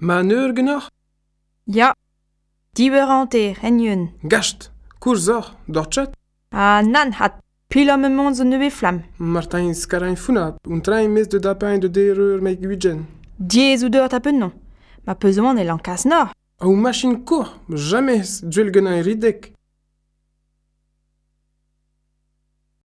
Ma neur genoc'h Ya, diwer an te, en Gast, kourzor, dortchat A Ah, nan, hat pil am emont zo neve flam. Martin skarañ founat, un trañ mes de dapañ de der ur meik gwigen. Diez ou deur tapen non, ma peus e lankas nor. A ou machin kour, jamais duel genañ ridek.